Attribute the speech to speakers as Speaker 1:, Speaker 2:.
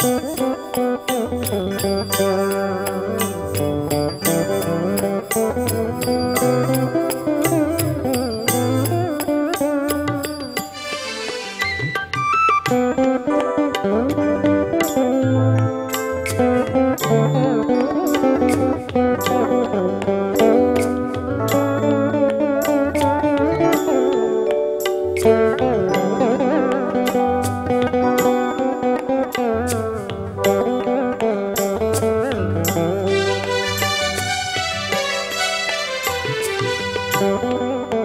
Speaker 1: Thank you. Música